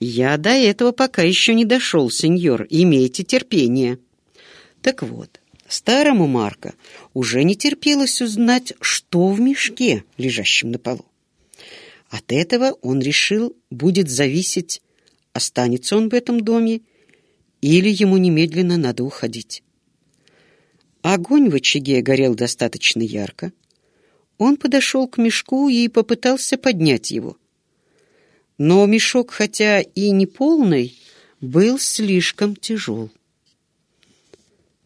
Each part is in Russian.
Я до этого пока еще не дошел, сеньор, имейте терпение. Так вот, старому Марка уже не терпелось узнать, что в мешке, лежащем на полу. От этого он решил, будет зависеть, останется он в этом доме или ему немедленно надо уходить. Огонь в очаге горел достаточно ярко. Он подошел к мешку и попытался поднять его. Но мешок, хотя и не полный, был слишком тяжел.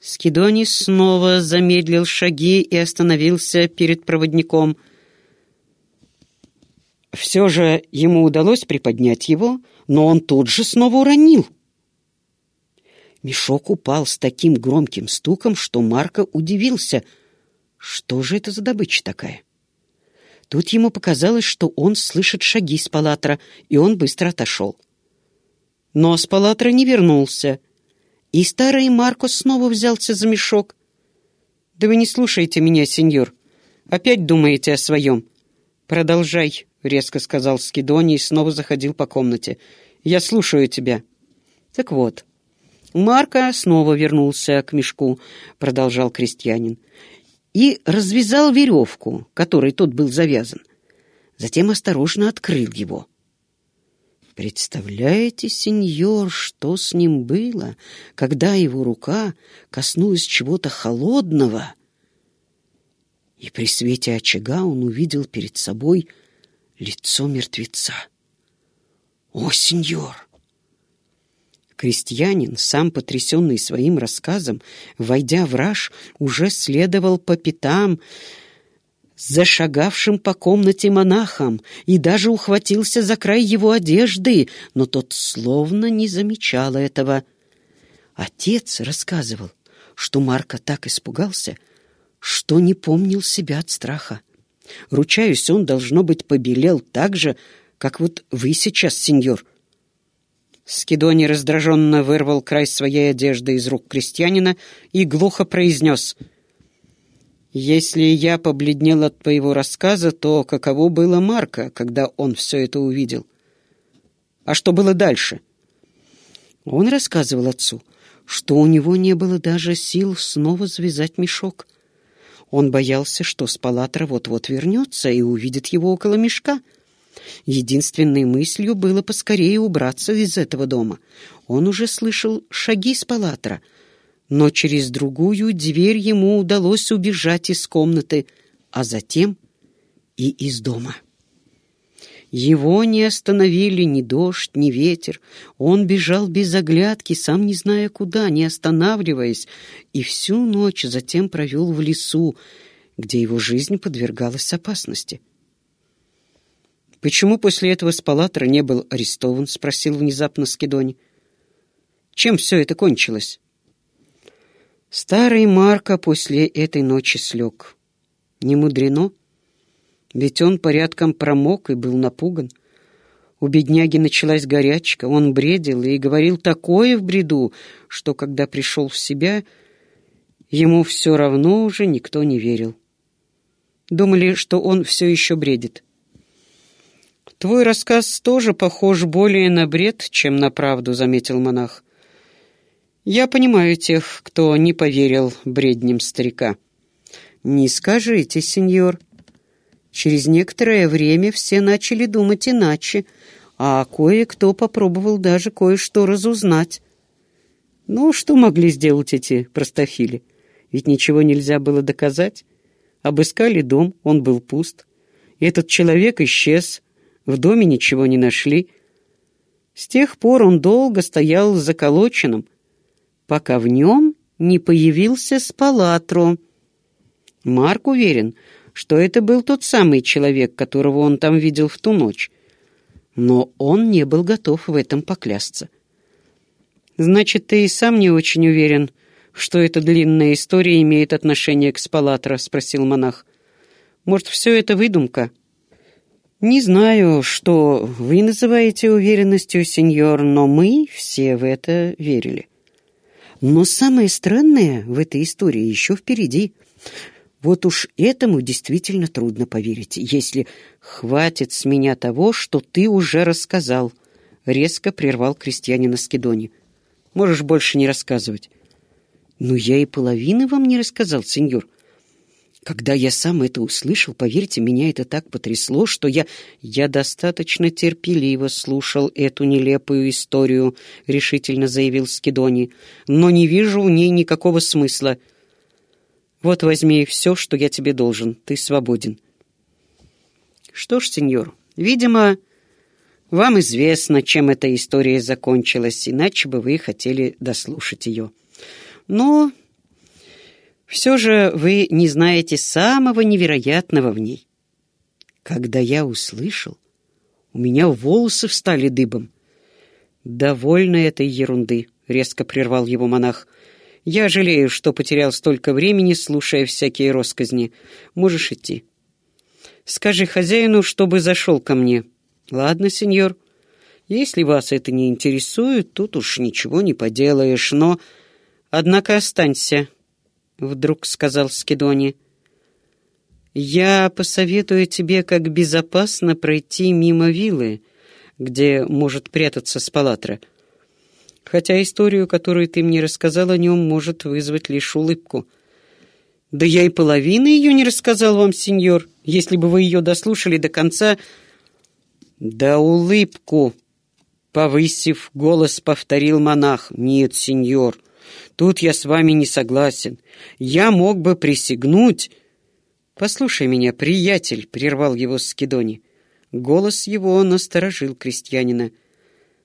Скидони снова замедлил шаги и остановился перед проводником. Все же ему удалось приподнять его, но он тут же снова уронил — Мешок упал с таким громким стуком, что Марко удивился. Что же это за добыча такая? Тут ему показалось, что он слышит шаги с палатра, и он быстро отошел. Но с палатра не вернулся, и старый Марко снова взялся за мешок. «Да вы не слушаете меня, сеньор. Опять думаете о своем?» «Продолжай», — резко сказал Скидони и снова заходил по комнате. «Я слушаю тебя». «Так вот, Марка снова вернулся к мешку, продолжал крестьянин, и развязал веревку, которой тот был завязан. Затем осторожно открыл его. Представляете, сеньор, что с ним было, когда его рука коснулась чего-то холодного? И при свете очага он увидел перед собой лицо мертвеца. «О, сеньор! Крестьянин, сам потрясенный своим рассказом, войдя в раж, уже следовал по пятам, зашагавшим по комнате монахом, и даже ухватился за край его одежды, но тот словно не замечал этого. Отец рассказывал, что Марко так испугался, что не помнил себя от страха. Ручаюсь, он, должно быть, побелел так же, как вот вы сейчас, сеньор — Скидони раздраженно вырвал край своей одежды из рук крестьянина и глухо произнес «Если я побледнел от твоего рассказа, то каково было Марка, когда он все это увидел? А что было дальше?» Он рассказывал отцу, что у него не было даже сил снова завязать мешок. Он боялся, что Спалатра вот-вот вернется и увидит его около мешка — Единственной мыслью было поскорее убраться из этого дома. Он уже слышал шаги с палатра, но через другую дверь ему удалось убежать из комнаты, а затем и из дома. Его не остановили ни дождь, ни ветер. Он бежал без оглядки, сам не зная куда, не останавливаясь, и всю ночь затем провел в лесу, где его жизнь подвергалась опасности. «Почему после этого Спалатра не был арестован?» — спросил внезапно Скидони. «Чем все это кончилось?» Старый Марко после этой ночи слег. Не мудрено, ведь он порядком промок и был напуган. У бедняги началась горячка, он бредил и говорил такое в бреду, что, когда пришел в себя, ему все равно уже никто не верил. Думали, что он все еще бредит. «Твой рассказ тоже похож более на бред, чем на правду», — заметил монах. «Я понимаю тех, кто не поверил бредням старика». «Не скажите, сеньор. Через некоторое время все начали думать иначе, а кое-кто попробовал даже кое-что разузнать». «Ну, что могли сделать эти простофили? Ведь ничего нельзя было доказать. Обыскали дом, он был пуст. Этот человек исчез» В доме ничего не нашли. С тех пор он долго стоял заколоченным, пока в нем не появился Спалатро. Марк уверен, что это был тот самый человек, которого он там видел в ту ночь. Но он не был готов в этом поклясться. «Значит, ты и сам не очень уверен, что эта длинная история имеет отношение к Спалатро?» — спросил монах. «Может, все это выдумка?» Не знаю, что вы называете уверенностью, сеньор, но мы все в это верили. Но самое странное в этой истории еще впереди. Вот уж этому действительно трудно поверить, если хватит с меня того, что ты уже рассказал, — резко прервал крестьянина Скидони. «Можешь больше не рассказывать». «Ну, я и половины вам не рассказал, сеньор. Когда я сам это услышал, поверьте, меня это так потрясло, что я... Я достаточно терпеливо слушал эту нелепую историю, — решительно заявил Скидони, — но не вижу в ней никакого смысла. Вот возьми все, что я тебе должен. Ты свободен. Что ж, сеньор, видимо, вам известно, чем эта история закончилась, иначе бы вы хотели дослушать ее. Но все же вы не знаете самого невероятного в ней. Когда я услышал, у меня волосы встали дыбом. «Довольно этой ерунды», — резко прервал его монах. «Я жалею, что потерял столько времени, слушая всякие росказни. Можешь идти. Скажи хозяину, чтобы зашел ко мне». «Ладно, сеньор. Если вас это не интересует, тут уж ничего не поделаешь, но...» «Однако останься», — вдруг сказал Скидони. «Я посоветую тебе, как безопасно пройти мимо виллы, где может прятаться Спалатра. Хотя историю, которую ты мне рассказал о нем, может вызвать лишь улыбку». «Да я и половины ее не рассказал вам, сеньор. Если бы вы ее дослушали до конца...» «Да улыбку!» — повысив голос, повторил монах. «Нет, сеньор, Тут я с вами не согласен. Я мог бы присягнуть...» «Послушай меня, приятель», — прервал его Скидони. Голос его насторожил крестьянина.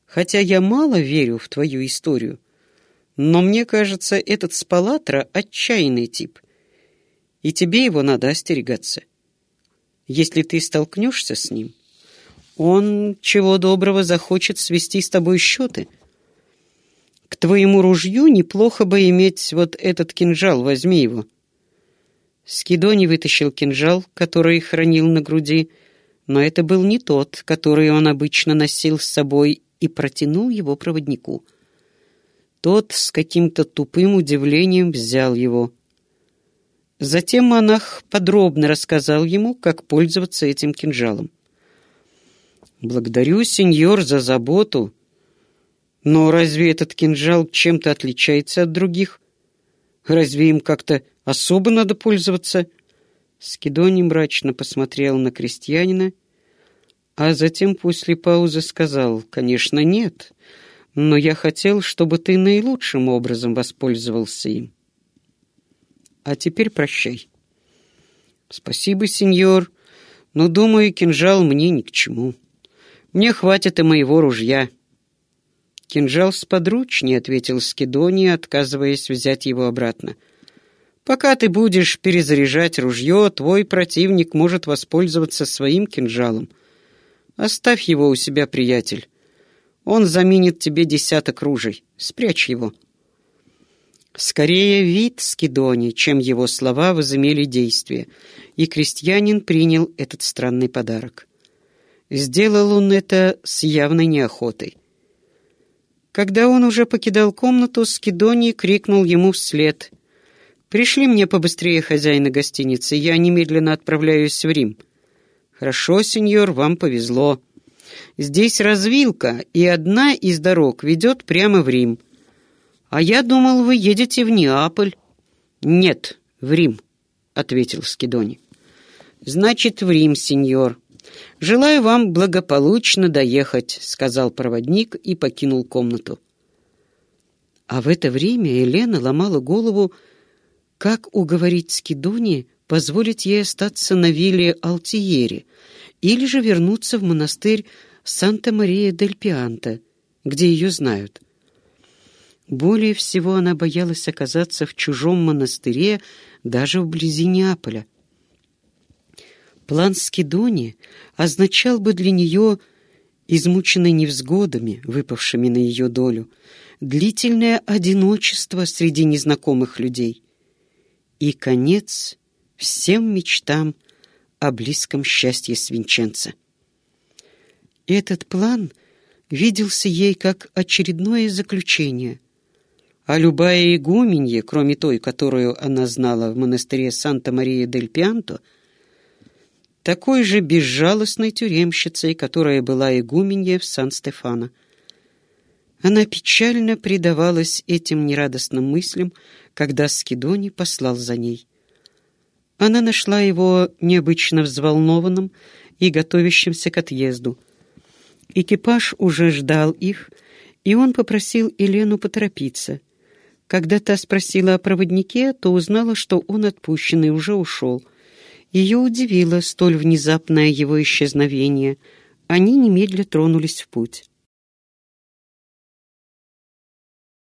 «Хотя я мало верю в твою историю, но мне кажется, этот Спалатра — отчаянный тип, и тебе его надо остерегаться. Если ты столкнешься с ним, он, чего доброго, захочет свести с тобой счеты». Твоему ружью неплохо бы иметь вот этот кинжал, возьми его». Скидони вытащил кинжал, который хранил на груди, но это был не тот, который он обычно носил с собой, и протянул его проводнику. Тот с каким-то тупым удивлением взял его. Затем монах подробно рассказал ему, как пользоваться этим кинжалом. «Благодарю, сеньор, за заботу», но разве этот кинжал чем-то отличается от других? Разве им как-то особо надо пользоваться?» Скидони мрачно посмотрел на крестьянина, а затем после паузы сказал, «Конечно, нет, но я хотел, чтобы ты наилучшим образом воспользовался им. А теперь прощай». «Спасибо, сеньор, но, думаю, кинжал мне ни к чему. Мне хватит и моего ружья». «Кинжал сподручнее», — ответил Скидони, отказываясь взять его обратно. «Пока ты будешь перезаряжать ружье, твой противник может воспользоваться своим кинжалом. Оставь его у себя, приятель. Он заменит тебе десяток ружей. Спрячь его». Скорее вид Скидони, чем его слова возымели действие, и крестьянин принял этот странный подарок. Сделал он это с явной неохотой. Когда он уже покидал комнату, Скидоний крикнул ему вслед. «Пришли мне побыстрее хозяина гостиницы, я немедленно отправляюсь в Рим». «Хорошо, сеньор, вам повезло. Здесь развилка, и одна из дорог ведет прямо в Рим. А я думал, вы едете в Неаполь». «Нет, в Рим», — ответил Скидони. «Значит, в Рим, сеньор. «Желаю вам благополучно доехать», — сказал проводник и покинул комнату. А в это время Елена ломала голову, как уговорить Скидони позволить ей остаться на вилле Алтиери или же вернуться в монастырь Санта-Мария-дель-Пианта, где ее знают. Более всего она боялась оказаться в чужом монастыре даже вблизи Неаполя. План Скидони означал бы для нее, измученной невзгодами, выпавшими на ее долю, длительное одиночество среди незнакомых людей и конец всем мечтам о близком счастье свинченца. Этот план виделся ей как очередное заключение, а любая игуменья, кроме той, которую она знала в монастыре Санта-Мария-дель-Пианто, — такой же безжалостной тюремщицей, которая была игуменья в Сан-Стефано. Она печально предавалась этим нерадостным мыслям, когда Скидони послал за ней. Она нашла его необычно взволнованным и готовящимся к отъезду. Экипаж уже ждал их, и он попросил Елену поторопиться. Когда та спросила о проводнике, то узнала, что он отпущенный уже ушел. Ее удивило столь внезапное его исчезновение. Они немедля тронулись в путь.